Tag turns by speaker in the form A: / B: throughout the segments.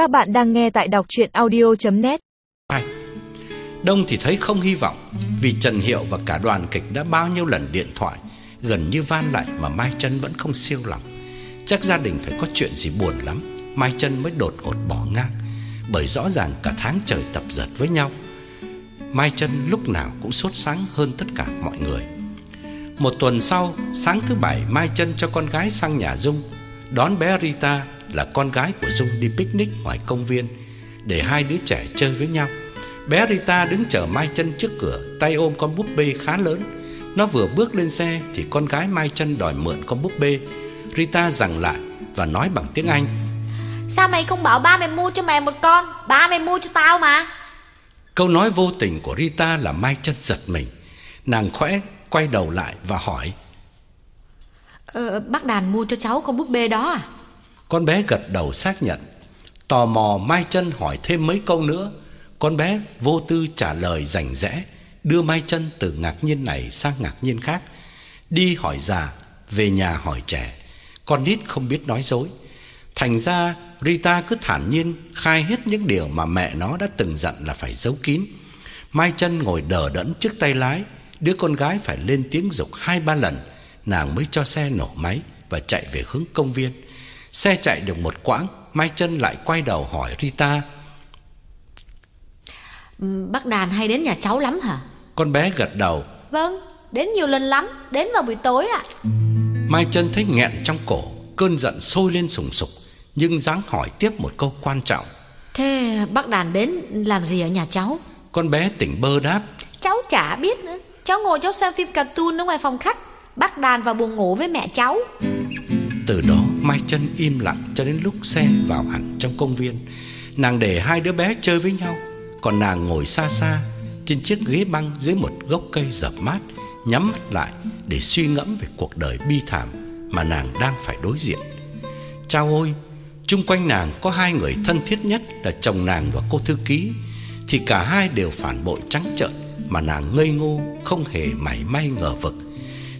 A: Các bạn đang nghe tại đọc chuyện audio.net
B: Đông thì thấy không hy vọng, Vì Trần Hiệu và cả đoàn kịch đã bao nhiêu lần điện thoại, Gần như van lại mà Mai Trân vẫn không siêu lòng. Chắc gia đình phải có chuyện gì buồn lắm, Mai Trân mới đột ngột bỏ ngang, Bởi rõ ràng cả tháng trời tập dượt với nhau. Mai Trân lúc nào cũng sốt sáng hơn tất cả mọi người. Một tuần sau, Sáng thứ bảy, Mai Trân cho con gái sang nhà Dung, Đón bé Rita là con gái của Dung đi picnic ngoài công viên Để hai đứa trẻ chơi với nhau. Bé Rita đứng chờ Mai Trân trước cửa Tay ôm con búp bê khá lớn. Nó vừa bước lên xe Thì con gái Mai Trân đòi mượn con búp bê. Rita dằn lại Và nói bằng tiếng Anh.
C: Sao mày không bảo ba mày mua cho mày một con? Ba mày mua cho tao mà.
B: Câu nói vô tình của Rita làm Mai Trân giật mình. Nàng khẽ quay đầu lại và hỏi.
C: Ờ, Bác đàn mua cho cháu con búp bê đó à
B: con bé gật đầu xác nhận Tò mò Mai Trân hỏi thêm mấy câu nữa. Con bé vô tư trả lời rành rẽ Đưa Mai Trân từ ngạc nhiên này sang ngạc nhiên khác. Đi hỏi già Về nhà hỏi trẻ. Con nít không biết nói dối. Thành ra Rita cứ thản nhiên khai hết những điều mà mẹ nó đã từng dặn là phải giấu kín. Mai chân ngồi đờ đẫn trước tay lái, đứa con gái phải lên tiếng dục hai ba lần, nàng mới cho xe nổ máy và chạy về hướng công viên. Xe chạy được một quãng, Mai chân lại quay đầu hỏi Rita.
C: Bác đàn hay đến nhà cháu lắm hả?
B: Con bé gật đầu.
C: Vâng, đến nhiều lần lắm, đến vào buổi tối ạ.
B: Mai chân thấy nghẹn trong cổ, cơn giận sôi lên sùng sục nhưng dáng hỏi tiếp một câu quan trọng.
C: Thế bác đàn đến làm gì ở nhà cháu?
B: Con bé tỉnh bơ đáp.
C: Cháu chả biết nữa. Cháu ngồi cháu xem phim cartoon ở ngoài phòng khách. Bác đàn vào buồng ngủ với mẹ cháu.
B: Từ đó Mai chân im lặng cho đến lúc xe vào hẳn trong công viên. Nàng để hai đứa bé chơi với nhau, còn nàng ngồi xa xa trên chiếc ghế băng dưới một gốc cây dập mát, nhắm mắt lại để suy ngẫm về cuộc đời bi thảm mà nàng đang phải đối diện. Chao ôi, Trung quanh nàng có hai người thân thiết nhất là chồng nàng và cô thư ký Thì cả hai đều phản bội trắng trợn Mà nàng ngây ngô không hề mảy may ngờ vực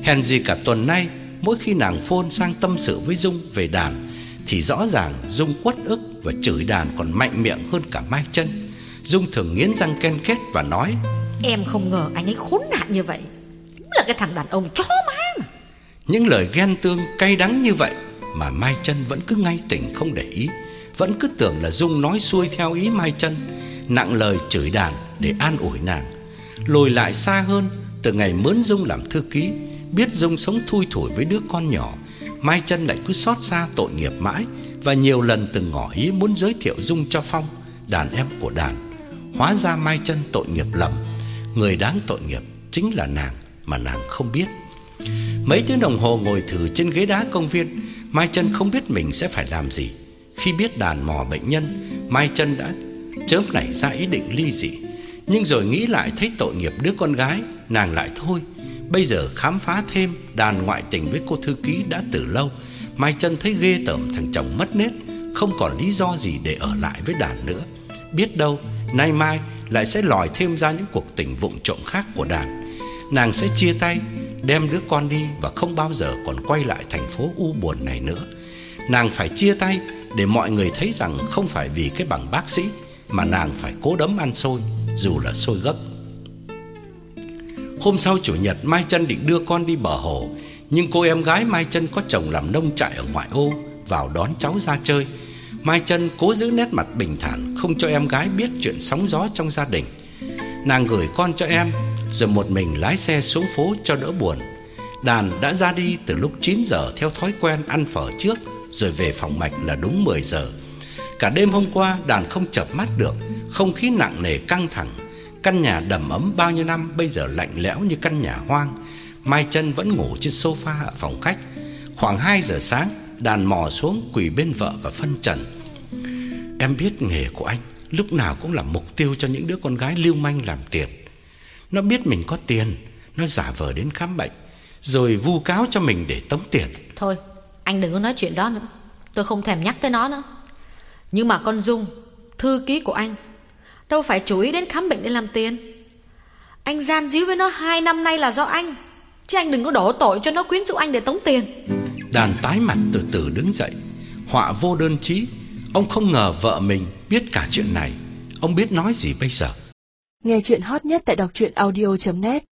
B: Hèn gì cả tuần nay Mỗi khi nàng phôn sang tâm sự với Dung về đàn Thì rõ ràng Dung quất ức và chửi đàn còn mạnh miệng hơn cả Mai chân Dung thường nghiến răng ken kết và nói
C: Em không ngờ anh ấy khốn nạn như vậy. Đúng là cái thằng đàn ông chó má mà.
B: Những lời ghen tương cay đắng như vậy mà Mai Chân vẫn cứ ngay tỉnh không để ý, vẫn cứ tưởng là Dung nói xuôi theo ý Mai Chân, nặng lời chửi đàn để an ủi nàng. Lùi lại xa hơn, từ ngày mướn Dung làm thư ký, biết Dung sống thui thủi với đứa con nhỏ, Mai Chân lại cứ xót xa tội nghiệp mãi và nhiều lần từng ngỏ ý muốn giới thiệu Dung cho Phong, đàn em của đàn. Hóa ra Mai Chân tội nghiệp lầm, người đáng tội nghiệp chính là nàng mà nàng không biết. Mấy tiếng đồng hồ ngồi thử trên ghế đá công viên, Mai Chân không biết mình sẽ phải làm gì. Khi biết đàn mò bệnh nhân, Mai Chân đã chớp nảy ra ý định ly dị, nhưng rồi nghĩ lại thấy tội nghiệp đứa con gái, nàng lại thôi. Bây giờ khám phá thêm đàn ngoại tình với cô thư ký đã từ lâu, Mai Chân thấy ghê tởm thằng chồng mất nết, không còn lý do gì để ở lại với đàn nữa. Biết đâu, nay mai lại sẽ lòi thêm ra những cuộc tình vụng trộm khác của đàn. Nàng sẽ chia tay đem đứa con đi và không bao giờ còn quay lại thành phố u buồn này nữa. Nàng phải chia tay để mọi người thấy rằng không phải vì cái bằng bác sĩ mà nàng phải cố đấm ăn xôi, dù là xôi gấc. Hôm sau chủ nhật Mai Chân định đưa con đi bờ hồ, nhưng cô em gái Mai Chân có chồng làm nông trại ở ngoại ô vào đón cháu ra chơi. Mai Chân cố giữ nét mặt bình thản, không cho em gái biết chuyện sóng gió trong gia đình. Nàng gửi con cho em rồi một mình lái xe xuống phố cho đỡ buồn. Đàn đã ra đi từ lúc 9 giờ theo thói quen ăn phở trước rồi về phòng mạch là đúng 10 giờ. Cả đêm hôm qua đàn không chợp mắt được, không khí nặng nề căng thẳng. Căn nhà đầm ấm bao nhiêu năm bây giờ lạnh lẽo như căn nhà hoang. Mai chân vẫn ngủ trên sofa ở phòng khách. Khoảng 2 giờ sáng, đàn mò xuống quỳ bên vợ và phân trần. Em biết nghề của anh lúc nào cũng là mục tiêu cho những đứa con gái lưu manh làm tiền. Nó biết mình có tiền Nó giả vờ đến khám bệnh Rồi vu cáo cho mình để tống tiền
C: Thôi anh đừng có nói chuyện đó nữa Tôi không thèm nhắc tới nó nữa Nhưng mà con Dung Thư ký của anh Đâu phải chú ý đến khám bệnh để làm tiền. Anh gian díu với nó hai năm nay là do anh. Chứ anh đừng có đổ tội cho nó quyến rũ anh để tống tiền.
B: Đàn tái mặt từ từ đứng dậy. Họa vô đơn chí. Ông không ngờ vợ mình biết cả chuyện này. Ông biết nói gì bây giờ?
D: Nghe chuyện hot nhất tại đọc truyện audio.net